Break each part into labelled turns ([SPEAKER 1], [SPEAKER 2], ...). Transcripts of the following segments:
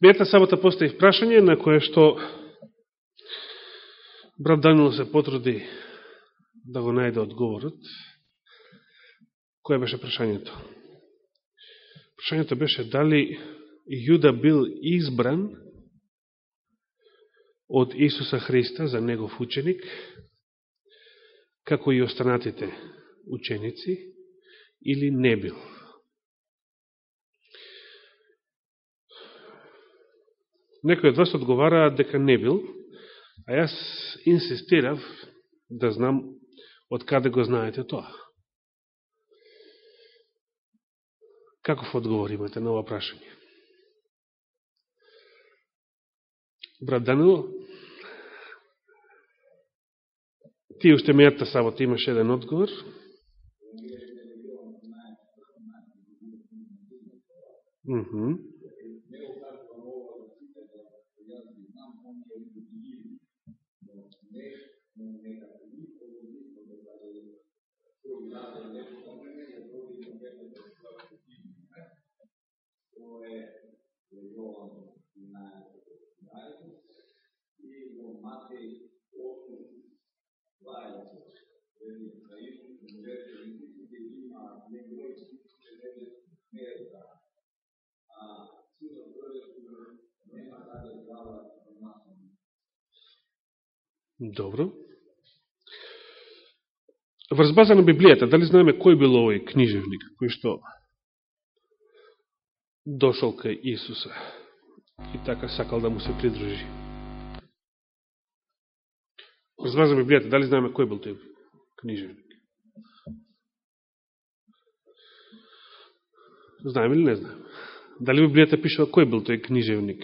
[SPEAKER 1] Бета сабота постои прашање на кое што брат Данило се потруди да го најде одговорот. Кој беше прашањето? Прашањето беше дали Јуда бил избран од Исуса Христа за негов ученик, како и останатите ученици, или не бил. Некој од вас одговараат дека не бил, а јас инсистирав да знам од каде го знаете тоа. Каков одговор имате на ова прашање? Брат Данило, ти уште мејата сабота имаш еден одговор. Mm Добро. Врз база на Библијата, дали знаеме кој бил овој книжевник, кој што дошол кај Исуса и така сакал да му се придружи? Врз база на Библијата, дали знаеме кој бил тој книжевник? Знаеме или не знаеме? Дали Библијата пишува кој бил тој книжевник?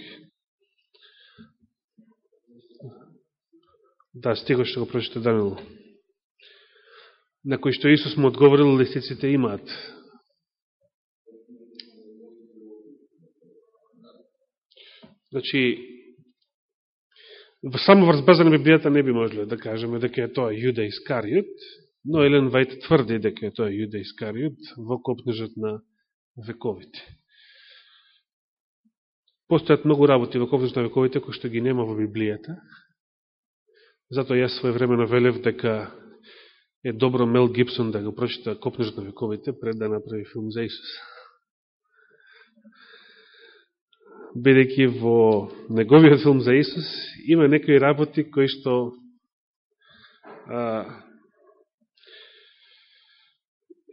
[SPEAKER 1] Да, стигот што го прочита Данило. На кој што Исус му одговорил, лисиците имаат. Значи, само врзбаза на Библијата не би можеле да кажеме дека е тоа Јуда Искариот, но Елен Вајт тврди дека е тоа Јуда Искариот во копнежот на вековите. Постојат многу работи во копнежот на вековите кои што ги нема во Библијата, Затоа јас своевремено велев дека е добро Мел Гибсон да го прочита Копнежот на вековите пред да направи филм за Исус. Бидејќи во неговиот филм за Исус има некои работи кои што а,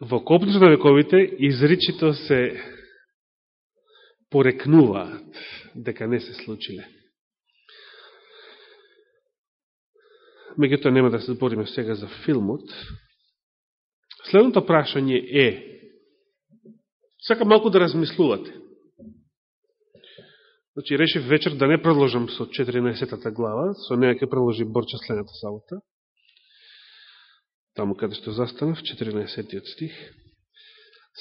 [SPEAKER 1] во Копнежот на вековите изричито се порекнуваат дека не се случиле. Меѓутоа нема да се збориме сега за филмот. Следното прашање е, сака малку да размислувате. Значи, решив вечер да не продолжам со 14-та глава, со неја ќе продолжи Борча следната сабота. Таму каде што застанав, 14-тиот стих.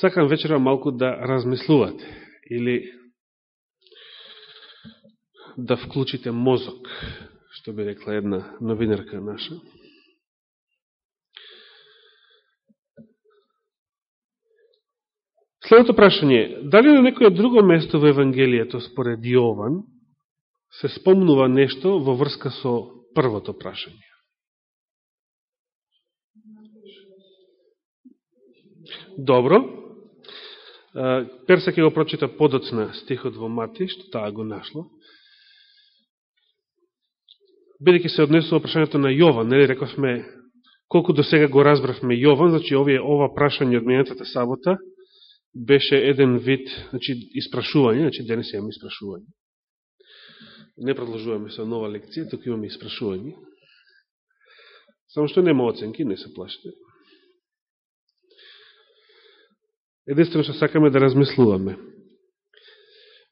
[SPEAKER 1] Сакам вечера малку да размислувате, или да вклучите мозок што би рекла една новинарка наша. Следното прашање дали на некоје друго место во Евангелието според Јован се спомнува нешто во врска со првото прашање? Добро. Перса ќе го прочита подоцна стихот во Мати, што таа го нашла бидеќи се однесува прашањето на Јован, нели рековме колку до сега го разбравме Јован, значи овие ова прашање од минатата сабота беше еден вид, значи испрашување, значи денес имаме испрашување. Не продолжуваме со нова лекција, туку имаме испрашување. Само што нема оценки, не се плашите. Единствено што сакаме да размислуваме.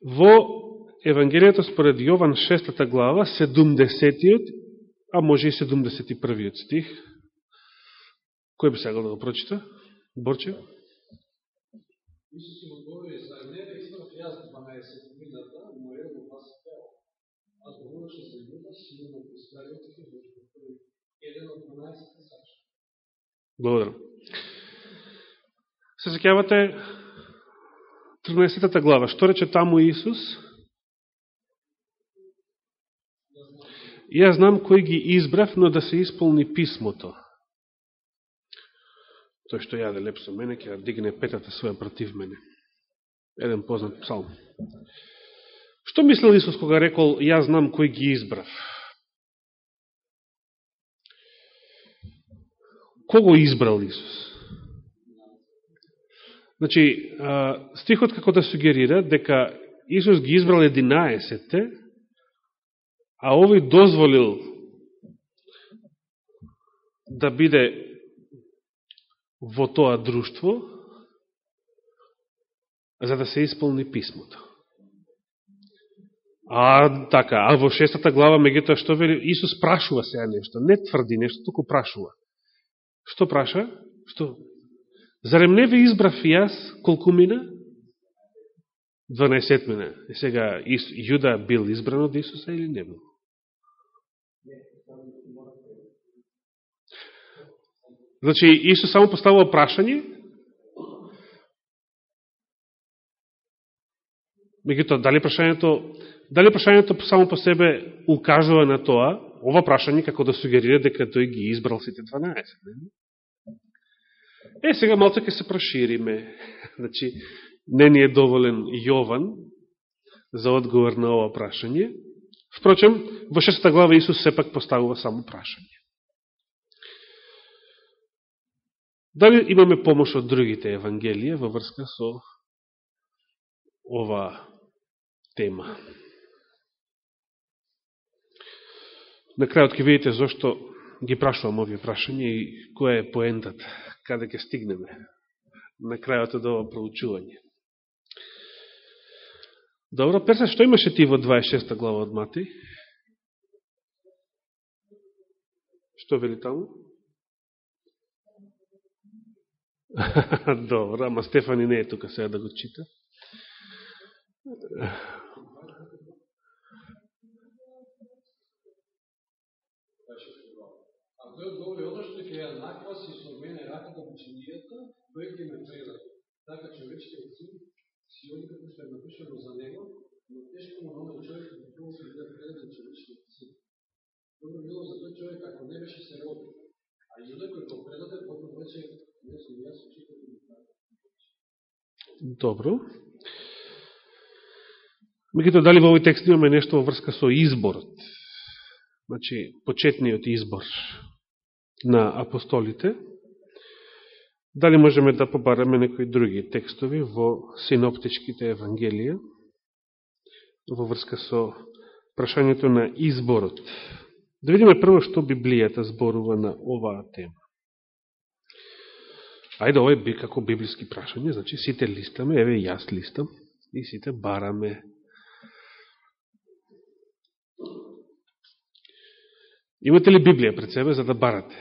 [SPEAKER 1] Во Евангелието според Јован 6 глава, 70-тиот, а може и 71-тиот стих. Кој би сагал да го прочита? Борче? Исус за не јас 12 годината, но го вас пео. Аз говореше за Јуда, сина на Искариот, еден од 12 сача. Благодарам. Се закјавате 13 глава. Што рече таму Исус? Ја знам кој ги избрав, но да се исполни писмото. Тој што јаде леп со мене, ќе дигне петата своја против мене. Еден познат псалм. Што мислил Исус кога рекол, „Ја знам кој ги избрав? Кого избрал Исус? Значи, стихот како да сугерира дека Исус ги избрал 11 а овој дозволил да биде во тоа друштво, за да се исполни писмото. А, така, а во шестата глава, меѓутоа, што вели, Исус прашува сега нешто, не тврди нешто, туку прашува. Што праша? Што? Зарем не ве избрав јас колку мина? 12 мина. И сега, Јуда бил избран од Исуса или не бил? Значи, Исус само поставува прашање, меѓутоа, дали прашањето, дали прашањето само по себе укажува на тоа, ова прашање како да сугерира дека тој ги избрал сите 12. Не? Е, сега малце ќе се прошириме. Значи, не ни е доволен Јован за одговор на ова прашање. Впрочем, во шестата глава Исус сепак поставува само прашање. Дали имаме помош од другите евангелија во врска со ова тема? На крајот ќе видите зашто ги прашувам овие прашања и која е поентата, каде ќе стигнеме на крајот од ова проучување. Добро, Перса, што имаше ти во 26 глава од Мати? Што вели таму? Добро, ама Стефани не е тука сега да го чита.
[SPEAKER 2] А тој одговори оно што ќе ја накваси со мене раката ученијата, тој ќе ме предаде. Така човечкиот син си оди како што е напишано за него, но тешко му на човек да тоа се да предаде човечкиот син. Добро било за тој човек ако не беше се роди. А Јуда кој го предаде, потом веќе
[SPEAKER 1] Добро. Мегуто, дали во овој текст имаме нешто во врска со изборот? Значи, почетниот избор на апостолите. Дали можеме да побараме некои други текстови во синоптичките евангелија во врска со прашањето на изборот? Да видиме прво што Библијата зборува на оваа тема. Ајде, ова е како библиски прашање, значи сите листаме, еве јас листам, и сите бараме. Имате ли Библија пред себе за да барате?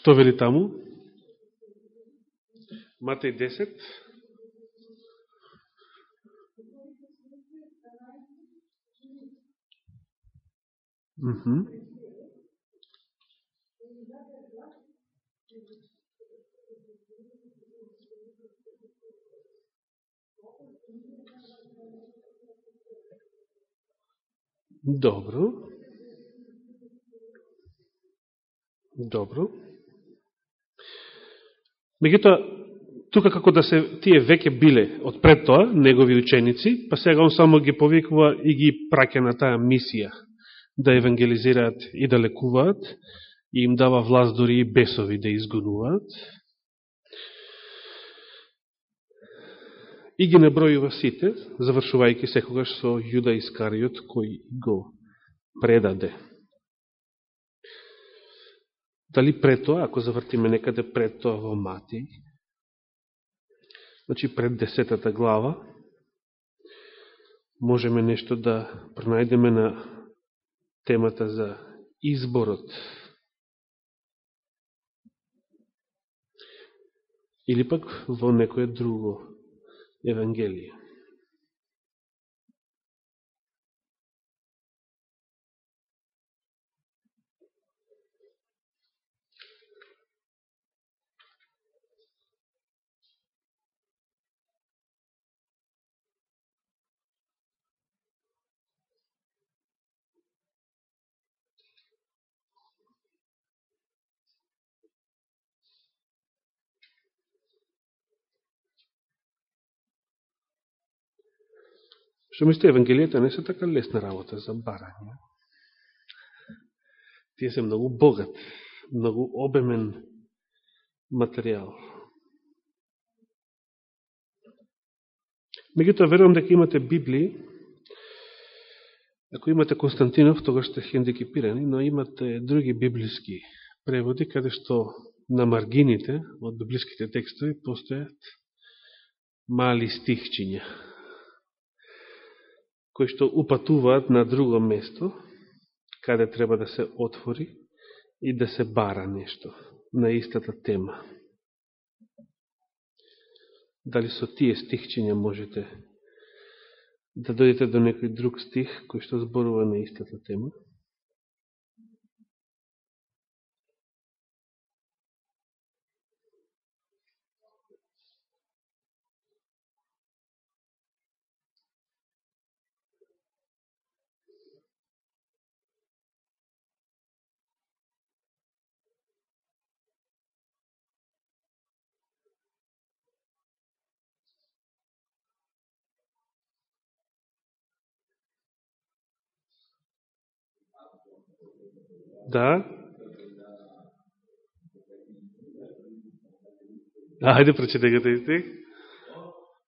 [SPEAKER 1] Што вели таму? Матеј 10. Mm-hmm. Добро. Добро. Меѓутоа, тука како да се тие веќе биле од пред тоа, негови ученици, па сега он само ги повикува и ги праќа на таа мисија да евангелизираат и да лекуваат, и им дава власт дори и бесови да изгонуваат. И ги набројува сите, завршувајќи секогаш со Јуда Искариот кој го предаде. Дали пред тоа, ако завртиме некаде пред тоа во Мати, значи пред десетата глава, можеме нешто да пронајдеме на темата за изборот или пак во некое друго Евангелие. Што мислите, Евангелијата не се така лесна работа за барање. Тие се многу богат, многу обемен материјал. Меѓутоа, верувам дека имате Библии, ако имате Константинов, тогаш сте хендикипирани, но имате други библиски преводи, каде што на маргините од библиските текстови постојат мали стихчиња, кои што упатуваат на друго место, каде треба да се отвори и да се бара нешто на истата тема. Дали со тие стихчиња можете да дојдете до некој друг стих кој што зборува на истата тема? Да. Ајде, прочете го тој стих.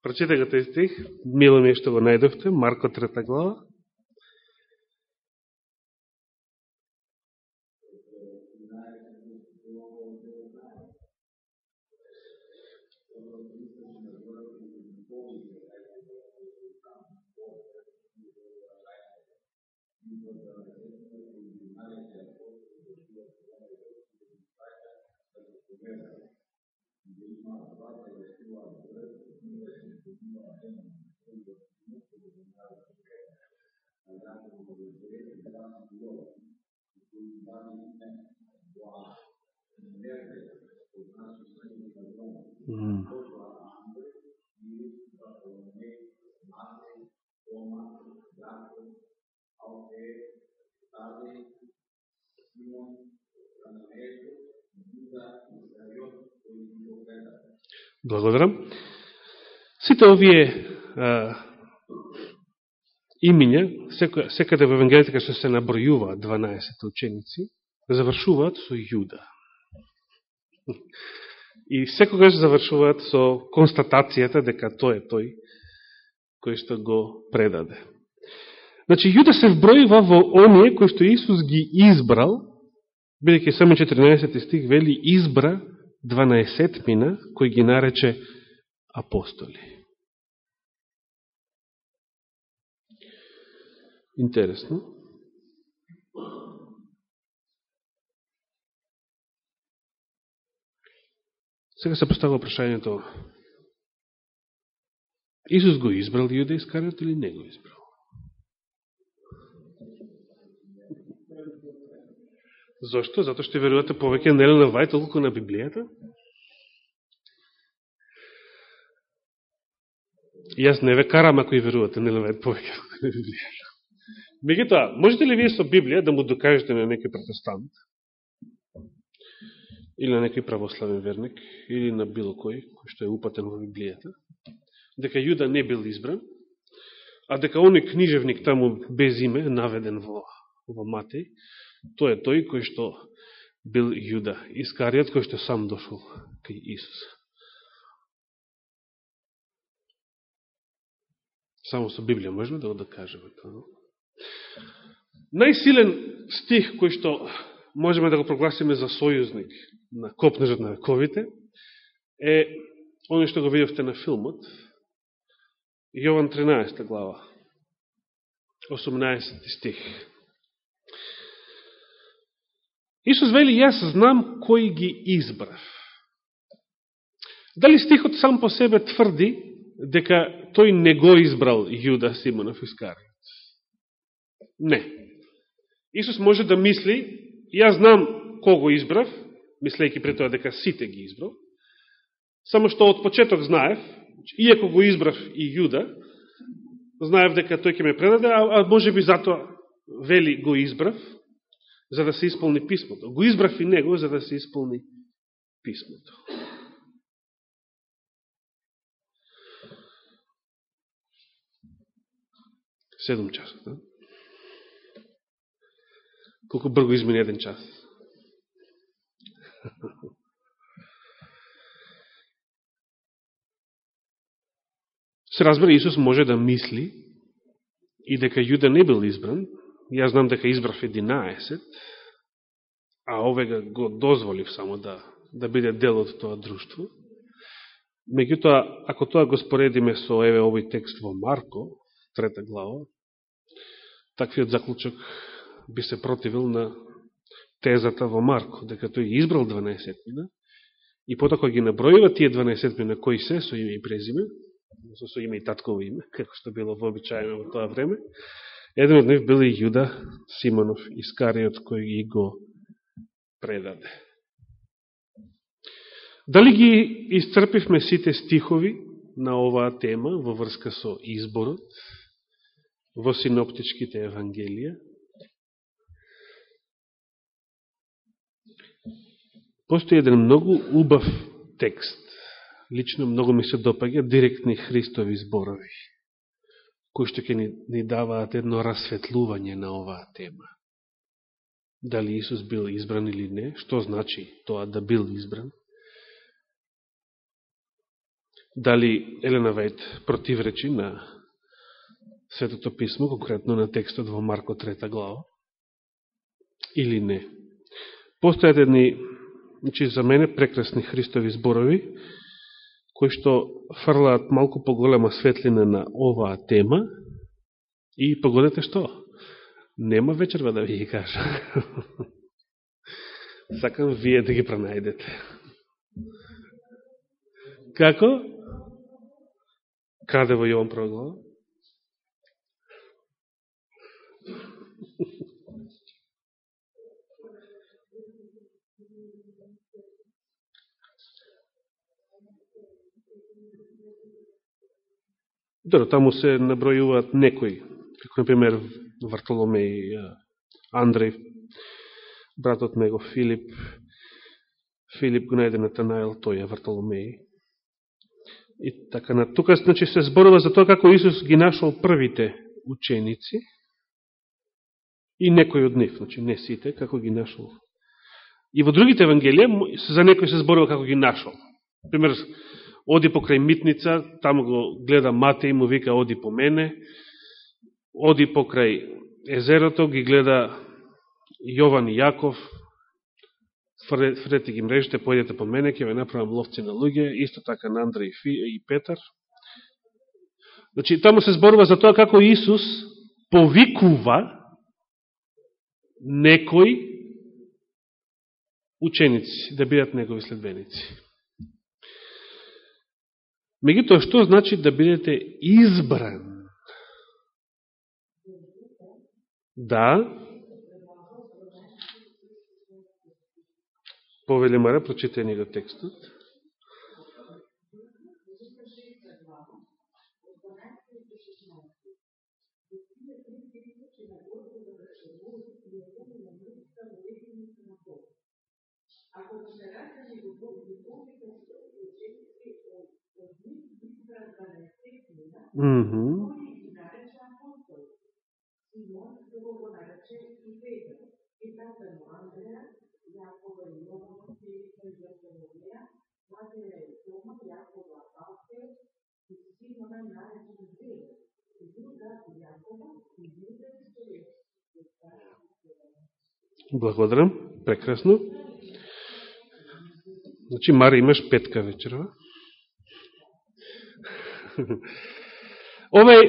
[SPEAKER 1] Прочете го тој стих. Мило ми е што го најдовте. Марко трета глава. Mm. Благодарам. Сите овие а, имиња, секаде во Евангелите што се набројуваат 12 ученици, завршуваат со Јуда. И секогаш завршуваат со констатацијата дека тој е тој кој што го предаде. Значи, Јуда се вбројува во оние кои што Исус ги избрал, бидеќи само 14 стих вели избра 12 мина, кој ги нарече апостоли. Интересно. Сега се поставува прашањето Исус го избрал Јуда Искариот или не го избрал? Зошто? Зато што верувате повеќе на Елена Вајт, толку на Библијата? Јас не ве карам ако и верувате на Елена Вајт повеќе на Библијата. Мегутоа, можете ли вие со Библија да му докажете на некој протестант, или на некој православен верник, или на било кој, кој што е упатен во Библијата, дека Јуда не бил избран, а дека оној книжевник таму без име, наведен во, во Матеј, Тој е тој кој што бил Јуда, Искариот кој што сам дошол кај Исус. Само со Библија можеме да го докажеме тоа. Најсилен стих кој што можеме да го прогласиме за сојузник на копнежот на вековите е оно што го видевте на филмот Јован 13 глава 18 стих Исус вели, јас знам кој ги избрав. Дали стихот сам по себе тврди дека тој не го избрал Јуда Симонов Искариот? Не. Исус може да мисли, јас знам кого избрав, мислејќи при тоа дека сите ги избрал, само што од почеток знаев, иако го избрав и Јуда, знаев дека тој ќе ме предаде, а, а може би затоа вели го избрав, за да се исполни писмото. Го избрав и него за да се исполни писмото. Седом часот. Да? Колку брго измени еден час. Се разбира, Исус може да мисли и дека Јуда не бил избран. Јас знам дека избрав 11, а овега го дозволив само да, да биде дел од тоа друштво. Меѓутоа, ако тоа го споредиме со еве овој текст во Марко, трета глава, таквиот заклучок би се противил на тезата во Марко, дека тој избрал 12 мина, и потоа ги набројува тие 12 мина кои се со име и презиме, со, со име и татково име, како што било вообичаено во тоа време, еден од нив бил и Јуда Симонов, Искариот, кој ги го предаде. Дали ги исцрпивме сите стихови на оваа тема во врска со изборот во синоптичките евангелија? Постои еден многу убав текст, лично многу ми се допаѓа, директни Христови зборови, кои што ќе ни, ни даваат едно расветлување на оваа тема. Дали Исус бил избран или не, што значи тоа да бил избран? Дали Елена Вајт противречи на Светото писмо, конкретно на текстот во Марко 3 глава, или не? Постојат едни Значи, за мене прекрасни Христови зборови, кои што фрлаат малку поголема светлина на оваа тема и погодете што? Нема вечерва да ви ги кажа. Сакам вие да ги пронајдете. Како? Каде во Јован проглава? Добро, таму се набројуваат некои, како например Вартоломеј, Андреј, братот него Филип, Филип го најде на Натанаел, тој е Вартоломеј. И така на тука значи се зборува за тоа како Исус ги нашол првите ученици и некои од нив, значи не сите, како ги нашол. И во другите евангелија за некои се зборува како ги нашол. Пример, оди покрај митница, таму го гледа мате и му вика оди по мене, оди покрај езерото, ги гледа Јован и Јаков, фрете ги мрежите, појдете по мене, ќе ве направам ловци на луѓе, исто така на Андре и Петар. Значи, таму се зборува за тоа како Исус повикува некои ученици да бидат негови следбеници. Меѓутоа, што значи да бидете избран? Да. Повели Мара, прочитај ни го текстот. Ако се ракаме во Бог, во Бог, Mm-hmm. Благодарам. Прекрасно. Значи, Мари, имаш петка вечерва. Ова е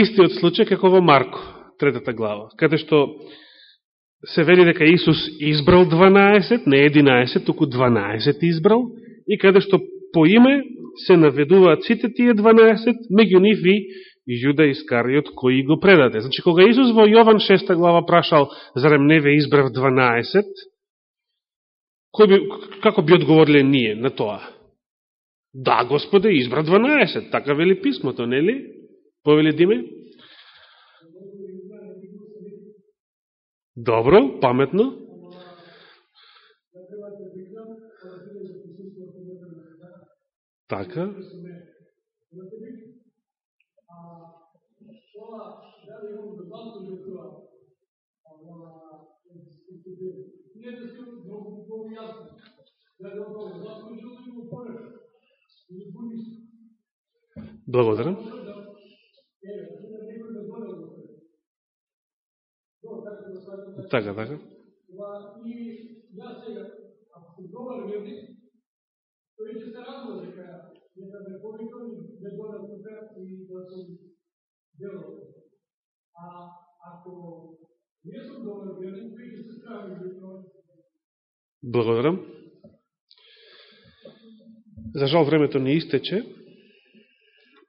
[SPEAKER 1] истиот случај како во Марко, третата глава, каде што се вели дека Исус избрал 12, не 11, туку 12 избрал, и каде што по име се наведуваат сите тие 12, меѓу нив и Јуда Искариот кој го предаде. Значи, кога Исус во Јован 6 глава прашал, зарем не ве избрав 12, кој би, како би одговориле ние на тоа? Да, Господе, избра 12, така вели писмото, нели? Повели Диме? Добро, паметно. Така.
[SPEAKER 2] дали имам да да се многу јасно. Да он тоа да
[SPEAKER 1] Благодарам. Така, така.
[SPEAKER 2] А ако не сум добар тој ќе се страви
[SPEAKER 1] Благодарам. За жал времето не истече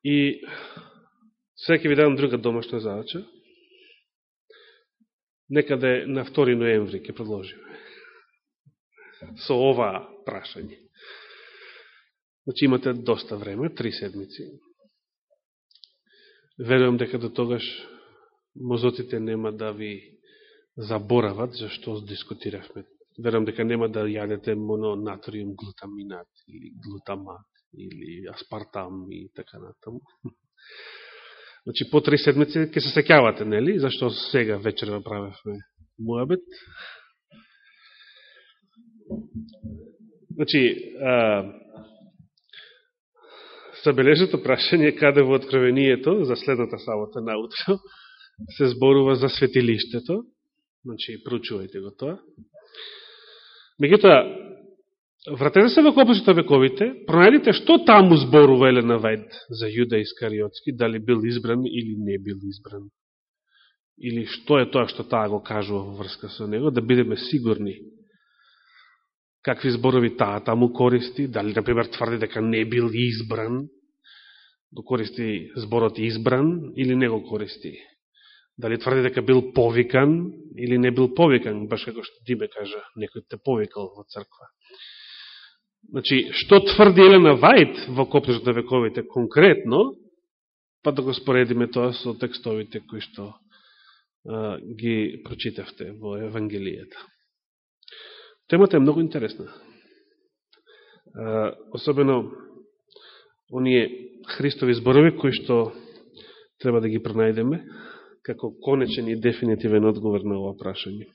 [SPEAKER 1] и сега ќе ви дадам друга домашна задача. Некаде да на 2 ноември ќе продолжиме со ова прашање. Значи имате доста време, три седмици. Верувам дека до тогаш мозотите нема да ви заборават зашто дискутиравме верам дека нема да јадете мононатриум глутаминат или глутамат или аспартам и така натаму. Значи, по три седмици ќе се секјавате, нели? Зашто сега вечерва правевме муабет. Значи, а, забележето прашање каде во откровението за следната сабота наутро се зборува за светилиштето. Значи, проучувајте го тоа. Меѓутоа, вратете се во копосите вековите, пронајдите што таму зборува Елена Вајд за Јуда Искариотски, дали бил избран или не бил избран. Или што е тоа што таа го кажува во врска со него, да бидеме сигурни какви зборови таа таму користи, дали, например, тврди дека не бил избран, го користи зборот избран или не го користи. Дали тврди дека бил повикан или не бил повикан, баш како што Дибе кажа, некој те повикал во црква. Значи, што тврди Елена Вајд во Копнежот на вековите конкретно, па да го споредиме тоа со текстовите кои што а, ги прочитавте во Евангелијата. Темата е многу интересна. А, особено оние Христови зборови кои што треба да ги пронајдеме како конечен и дефинитивен одговор на ова прашање.